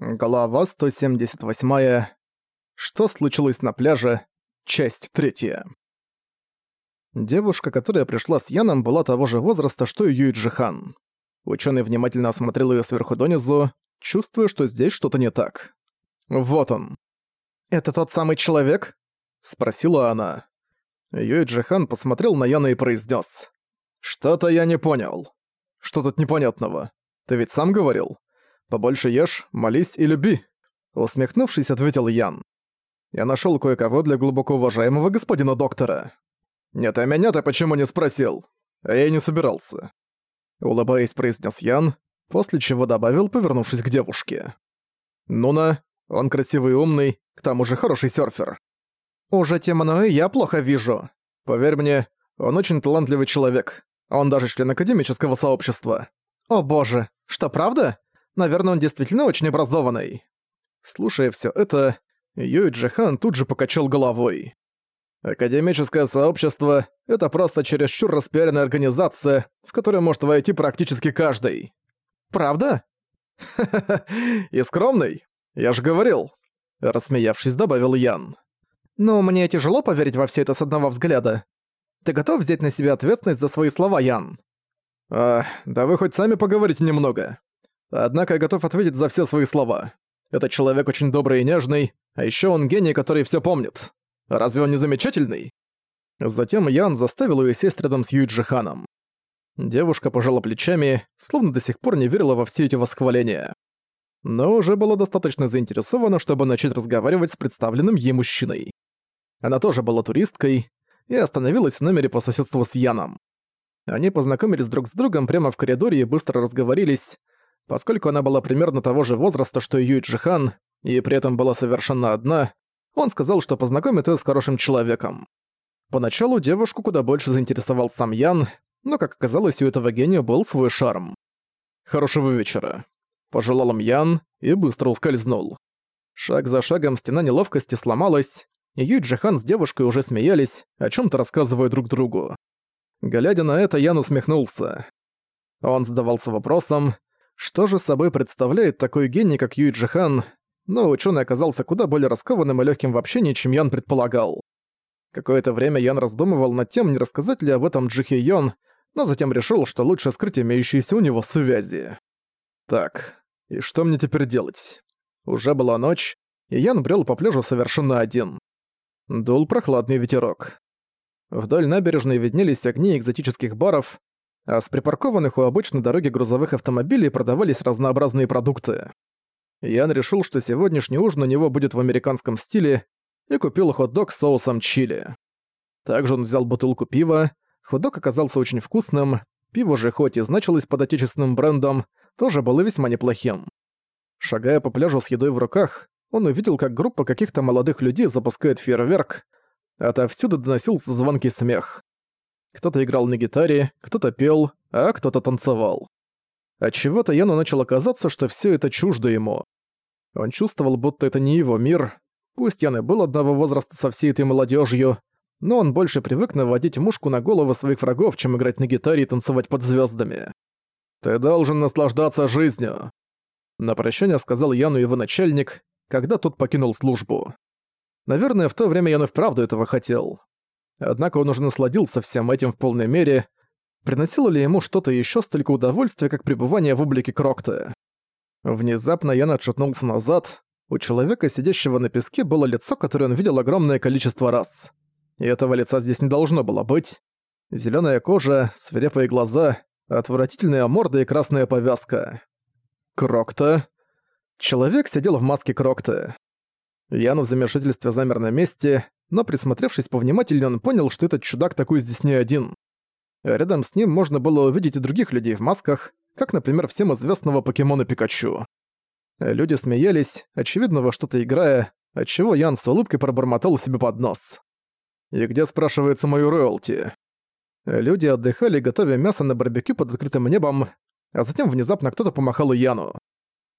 Глава 178. Что случилось на пляже? Часть третья. Девушка, которая пришла с Яном, была того же возраста, что и Юй Джихан. Ученый внимательно осмотрел ее сверху донизу, чувствуя, что здесь что-то не так. Вот он. «Это тот самый человек?» — спросила она. Юй Джихан посмотрел на Яна и произнес: «Что-то я не понял. Что тут непонятного? Ты ведь сам говорил?» «Побольше ешь, молись и люби», — усмехнувшись, ответил Ян. «Я нашёл кое-кого для глубоко уважаемого господина доктора». «Нет, а меня ты почему не спросил?» «А я и не собирался». Улыбаясь, произнес Ян, после чего добавил, повернувшись к девушке. «Нуна, он красивый и умный, к тому же хороший серфер». «Уже темно, и я плохо вижу. Поверь мне, он очень талантливый человек. Он даже член академического сообщества». «О боже, что правда?» Наверное, он действительно очень образованный. Слушая все это, Юй Джихан тут же покачал головой. Академическое сообщество — это просто чересчур распиаренная организация, в которую может войти практически каждый. Правда? Ха-ха-ха, и скромный. Я же говорил. Рассмеявшись, добавил Ян. Но мне тяжело поверить во все это с одного взгляда. Ты готов взять на себя ответственность за свои слова, Ян? А, да вы хоть сами поговорите немного. Однако я готов ответить за все свои слова. Этот человек очень добрый и нежный, а еще он гений, который все помнит. Разве он не замечательный? Затем Ян заставил ее сесть рядом с Юйджи. Девушка пожала плечами, словно до сих пор не верила во все эти восхваления. Но уже была достаточно заинтересована, чтобы начать разговаривать с представленным ей мужчиной. Она тоже была туристкой и остановилась в номере по соседству с Яном. Они познакомились друг с другом прямо в коридоре и быстро разговорились, Поскольку она была примерно того же возраста, что и Юй Джихан, и при этом была совершенно одна, он сказал, что познакомит ее с хорошим человеком. Поначалу девушку куда больше заинтересовал сам Ян, но, как оказалось, у этого гения был свой шарм. «Хорошего вечера», — пожелал им Ян и быстро ускользнул. Шаг за шагом стена неловкости сломалась, и Юй Джихан с девушкой уже смеялись, о чем то рассказывая друг другу. Глядя на это, Ян усмехнулся. Он задавался вопросом, что же собой представляет такой гений, как Юй Джихан, но ученый оказался куда более раскованным и легким в общении, чем Ян предполагал. Какое-то время Ян раздумывал над тем, не рассказать ли об этом Джихи Йон, но затем решил, что лучше скрыть имеющиеся у него связи. Так, и что мне теперь делать? Уже была ночь, и Ян брел по пляжу совершенно один. Дул прохладный ветерок. Вдоль набережной виднелись огни экзотических баров, а с припаркованных у обычной дороги грузовых автомобилей продавались разнообразные продукты. Ян решил, что сегодняшний ужин у него будет в американском стиле, и купил хот-дог с соусом чили. Также он взял бутылку пива, хот-дог оказался очень вкусным, пиво же хоть и значилось под отечественным брендом, тоже было весьма неплохим. Шагая по пляжу с едой в руках, он увидел, как группа каких-то молодых людей запускает фейерверк. Отовсюду доносился звонкий смех. Кто-то играл на гитаре, кто-то пел, а кто-то танцевал. Отчего-то Яну начало казаться, что все это чуждо ему. Он чувствовал, будто это не его мир. Пусть Ян и был одного возраста со всей этой молодежью, но он больше привык наводить мушку на головы своих врагов, чем играть на гитаре и танцевать под звездами. «Ты должен наслаждаться жизнью», — на прощание сказал Яну его начальник, когда тот покинул службу. Наверное, в то время Ян и вправду этого хотел. Однако он уже насладился всем этим в полной мере. Приносило ли ему что-то еще столько удовольствия, как пребывание в облике Крокта? Внезапно Ян отшатнулся назад. У человека, сидящего на песке, было лицо, которое он видел огромное количество раз. И этого лица здесь не должно было быть. Зелёная кожа, свирепые глаза, отвратительная морда и красная повязка. Крокта. Человек сидел в маске Крокта. Ян в замешательстве замер на месте, но присмотревшись повнимательнее, он понял, что этот чудак такой здесь не один. Рядом с ним можно было увидеть и других людей в масках, как, например, всем известного покемона Пикачу. Люди смеялись, очевидно, во что-то играя, отчего Ян с улыбкой пробормотал себе под нос. «И где, спрашивается, мою роялти?» Люди отдыхали, готовя мясо на барбекю под открытым небом, а затем внезапно кто-то помахал Яну.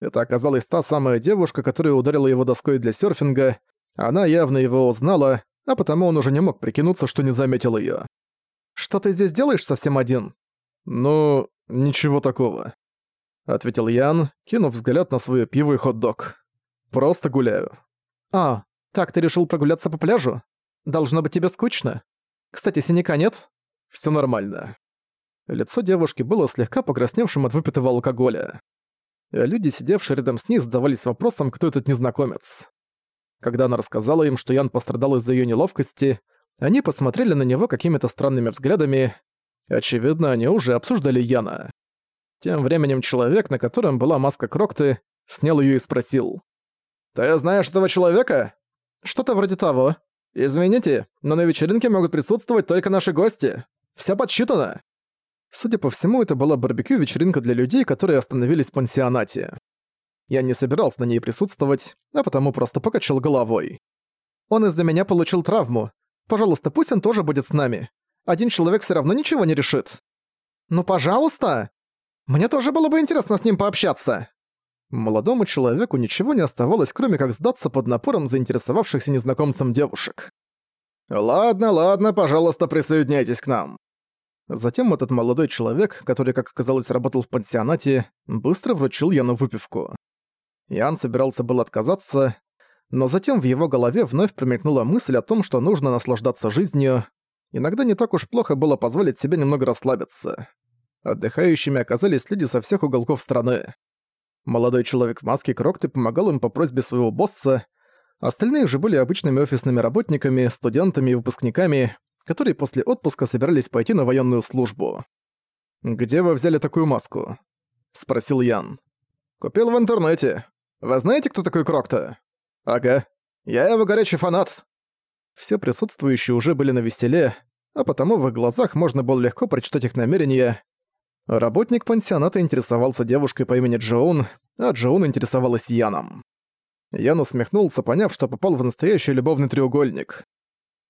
Это оказалась та самая девушка, которая ударила его доской для серфинга, она явно его узнала, а потому он уже не мог прикинуться, что не заметил её. «Что ты здесь делаешь совсем один?» «Ну, ничего такого». — ответил Ян, кинув взгляд на свое пиво и хот-дог. «Просто гуляю». «А, так ты решил прогуляться по пляжу? Должно быть тебе скучно. Кстати, синяка нет?» «Всё нормально». Лицо девушки было слегка покрасневшим от выпитого алкоголя. Люди, сидевшие рядом с ней, задавались вопросом, кто этот незнакомец. Когда она рассказала им, что Ян пострадал из-за её неловкости, они посмотрели на него какими-то странными взглядами. Очевидно, они уже обсуждали Яна. Тем временем человек, на котором была маска Крокты, снял её и спросил. «Ты знаешь этого человека?» «Что-то вроде того. Извините, но на вечеринке могут присутствовать только наши гости. Всё подсчитано». Судя по всему, это была барбекю-вечеринка для людей, которые остановились в пансионате. Я не собирался на ней присутствовать, а потому просто покачал головой. Он из-за меня получил травму. Пожалуйста, пусть он тоже будет с нами. Один человек все равно ничего не решит. Ну, пожалуйста. Мне тоже было бы интересно с ним пообщаться. Молодому человеку ничего не оставалось, кроме как сдаться под напором заинтересовавшихся незнакомцем девушек. «Ладно, ладно, пожалуйста, присоединяйтесь к нам». Затем этот молодой человек, который, как оказалось, работал в пансионате, быстро вручил Яну выпивку. Ян собирался был отказаться, но затем в его голове вновь промелькнула мысль о том, что нужно наслаждаться жизнью. Иногда не так уж плохо было позволить себе немного расслабиться. Отдыхающими оказались люди со всех уголков страны. Молодой человек в маске Крокты помогал им по просьбе своего босса, остальные же были обычными офисными работниками, студентами и выпускниками, которые после отпуска собирались пойти на военную службу. «Где вы взяли такую маску?» — спросил Ян. «Купил в интернете. Вы знаете, кто такой Крокта?» «Ага. Я его горячий фанат». Все присутствующие уже были на веселе, а потому в их глазах можно было легко прочитать их намерения. Работник пансионата интересовался девушкой по имени Джоун, а Джоун интересовалась Яном. Ян усмехнулся, поняв, что попал в настоящий любовный треугольник.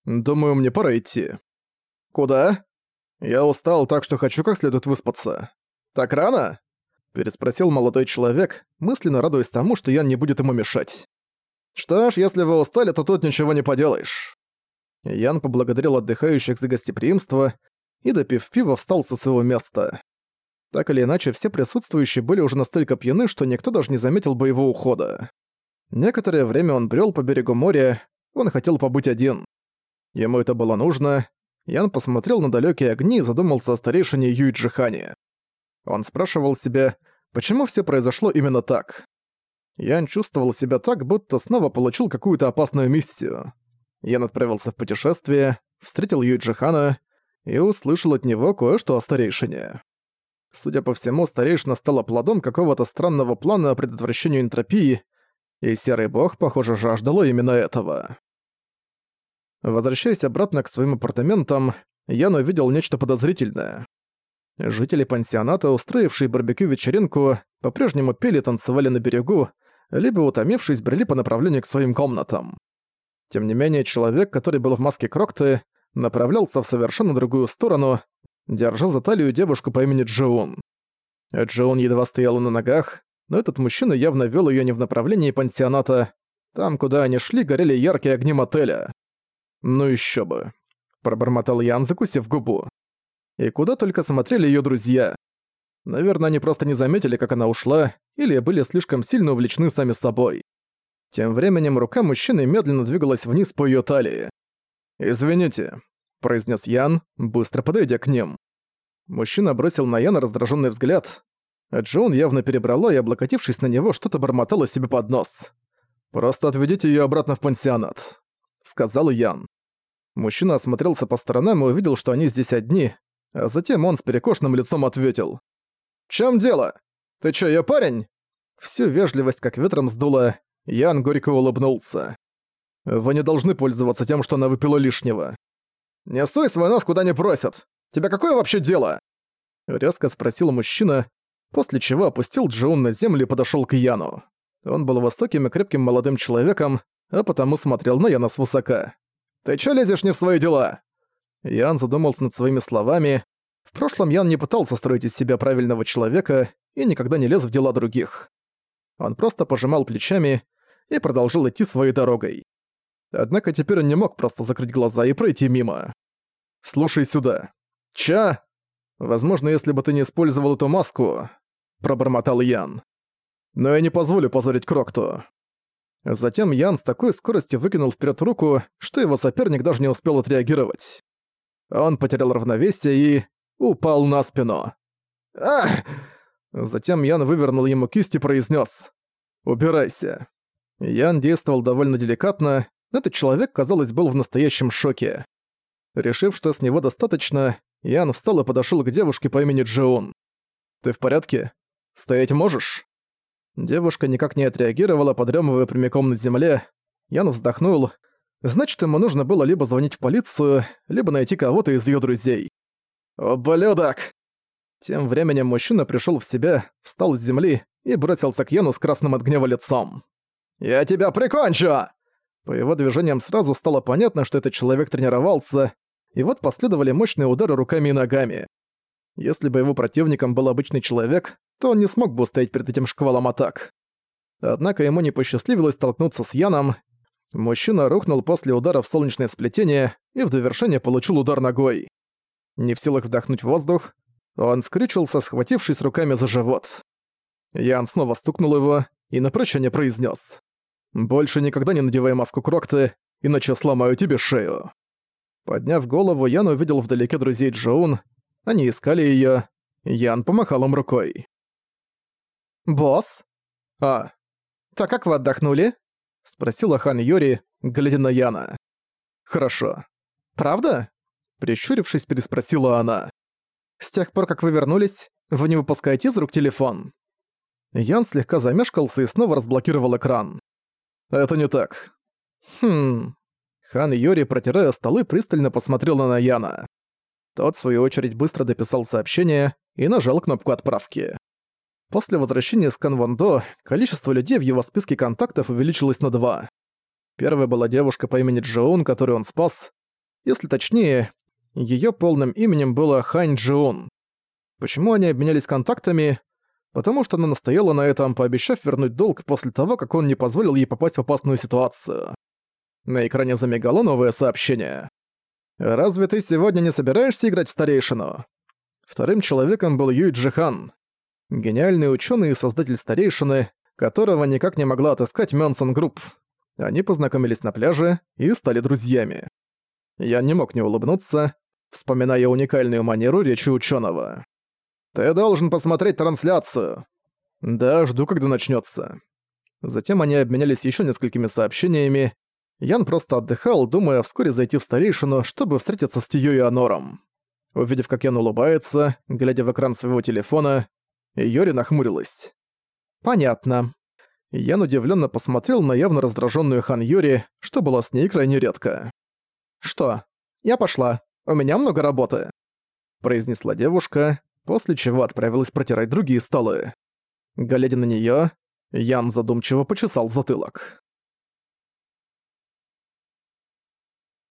Думаю, мне пора идти. Куда? Я устал, так что хочу как следует выспаться. Так рано? Переспросил молодой человек, мысленно радуясь тому, что Ян не будет ему мешать. Что ж, если вы устали, то тут ничего не поделаешь. Ян поблагодарил отдыхающих за гостеприимство и, допив пива, встал со своего места. Так или иначе, все присутствующие были уже настолько пьяны, что никто даже не заметил бы его ухода. Некоторое время он брел по берегу моря, он хотел побыть один. Ему это было нужно. Ян посмотрел на далекие огни и задумался о старейшине Юйджихане. Он спрашивал себя, почему все произошло именно так. Ян чувствовал себя так, будто снова получил какую-то опасную миссию. Ян отправился в путешествие, встретил Юйджихана и услышал от него кое-что о старейшине. Судя по всему, старейшина стала плодом какого-то странного плана о предотвращении энтропии, и Серый Бог, похоже, жаждал именно этого. Возвращаясь обратно к своим апартаментам, Ян увидел нечто подозрительное. Жители пансионата, устроившие барбекю-вечеринку, по-прежнему пели и танцевали на берегу, либо, утомившись, брели по направлению к своим комнатам. Тем не менее, человек, который был в маске Крокты, направлялся в совершенно другую сторону, держа за талию девушку по имени Джоун. Джоун едва стояла на ногах, но этот мужчина явно вел ее не в направлении пансионата. Там, куда они шли, горели яркие огни мотеля. «Ну еще бы», — пробормотал Ян, закусив губу. И куда только смотрели ее друзья. Наверное, они просто не заметили, как она ушла, или были слишком сильно увлечены сами собой. Тем временем рука мужчины медленно двигалась вниз по ее талии. «Извините», — произнес Ян, быстро подойдя к ним. Мужчина бросил на Яна раздраженный взгляд, а Джон явно перебрала и, облокотившись на него, что-то бормотала себе под нос. «Просто отведите ее обратно в пансионат», — сказал Ян. Мужчина осмотрелся по сторонам и увидел, что они здесь одни, а затем он с перекошенным лицом ответил. «В чём дело? Ты чё, её парень?» Всю вежливость как ветром сдуло, Ян горько улыбнулся. «Вы не должны пользоваться тем, что она выпила лишнего». «Не суй свой нос куда не просят! Тебя какое вообще дело?» Резко спросил мужчина, после чего опустил Джоун на землю и подошёл к Яну. Он был высоким и крепким молодым человеком, а потому смотрел на Яна свысока. «Ты чё лезешь не в свои дела?» Ян задумался над своими словами. В прошлом Ян не пытался строить из себя правильного человека и никогда не лез в дела других. Он просто пожимал плечами и продолжил идти своей дорогой. Однако теперь он не мог просто закрыть глаза и пройти мимо. «Слушай сюда. Ча? Возможно, если бы ты не использовал эту маску...» пробормотал Ян. «Но я не позволю позорить Крокту». Затем Ян с такой скоростью выкинул вперед руку, что его соперник даже не успел отреагировать. Он потерял равновесие и... упал на спину. «Ах!» Затем Ян вывернул ему кисть и произнес: «Убирайся». Ян действовал довольно деликатно, но этот человек, казалось, был в настоящем шоке. Решив, что с него достаточно, Ян встал и подошел к девушке по имени Джеон. «Ты в порядке? Стоять можешь?» Девушка никак не отреагировала, подремывая прямиком на земле. Ян вздохнул. Значит, ему нужно было либо звонить в полицию, либо найти кого-то из ее друзей. «Ублюдок!» Тем временем мужчина пришел в себя, встал с земли и бросился к Яну с красным от гнева лицом. «Я тебя прикончу!» По его движениям сразу стало понятно, что этот человек тренировался, и вот последовали мощные удары руками и ногами. Если бы его противником был обычный человек, то он не смог бы устоять перед этим шквалом атак. Однако ему не посчастливилось столкнуться с Яном. Мужчина рухнул после удара в солнечное сплетение и в довершение получил удар ногой. Не в силах вдохнуть воздух, он скрючился, схватившись руками за живот. Ян снова стукнул его и на прощание произнес: «Больше никогда не надевай маску Крокты, иначе сломаю тебе шею». Подняв голову, Ян увидел вдалеке друзей Джоун. Они искали её. Ян помахал им рукой. «Босс?» «А, так как вы отдохнули?» — спросила Хан Йори, глядя на Яна. «Хорошо». «Правда?» — прищурившись, переспросила она. «С тех пор, как вы вернулись, вы не выпускаете из рук телефон?» Ян слегка замешкался и снова разблокировал экран. «Это не так». «Хм...» Хан Йори, протирая столы, пристально посмотрел на Яна. Тот, в свою очередь, быстро дописал сообщение и нажал кнопку отправки. После возвращения с Канвондо количество людей в его списке контактов увеличилось на два. Первая была девушка по имени Джоун, которую он спас. Если точнее, ее полным именем было Хань Джоун. Почему они обменялись контактами? Потому что она настояла на этом, пообещав вернуть долг после того, как он не позволил ей попасть в опасную ситуацию. На экране замигало новое сообщение. «Разве ты сегодня не собираешься играть в старейшину?» Вторым человеком был Юй Джихан гениальный ученый и создатель старейшины, которого никак не могла отыскать Мёнсон Групп. Они познакомились на пляже и стали друзьями. Я не мог не улыбнуться, вспоминая уникальную манеру речи ученого. «Ты должен посмотреть трансляцию!» «Да, жду, когда начнется. Затем они обменялись еще несколькими сообщениями. Ян просто отдыхал, думая вскоре зайти в старейшину, чтобы встретиться с Тиё и Анором. Увидев, как Ян улыбается, глядя в экран своего телефона, Йори нахмурилась. «Понятно». Ян удивленно посмотрел на явно раздраженную Хан Йори, что было с ней крайне редко. «Что? Я пошла. У меня много работы», — произнесла девушка, после чего отправилась протирать другие столы. Глядя на неё, Ян задумчиво почесал затылок.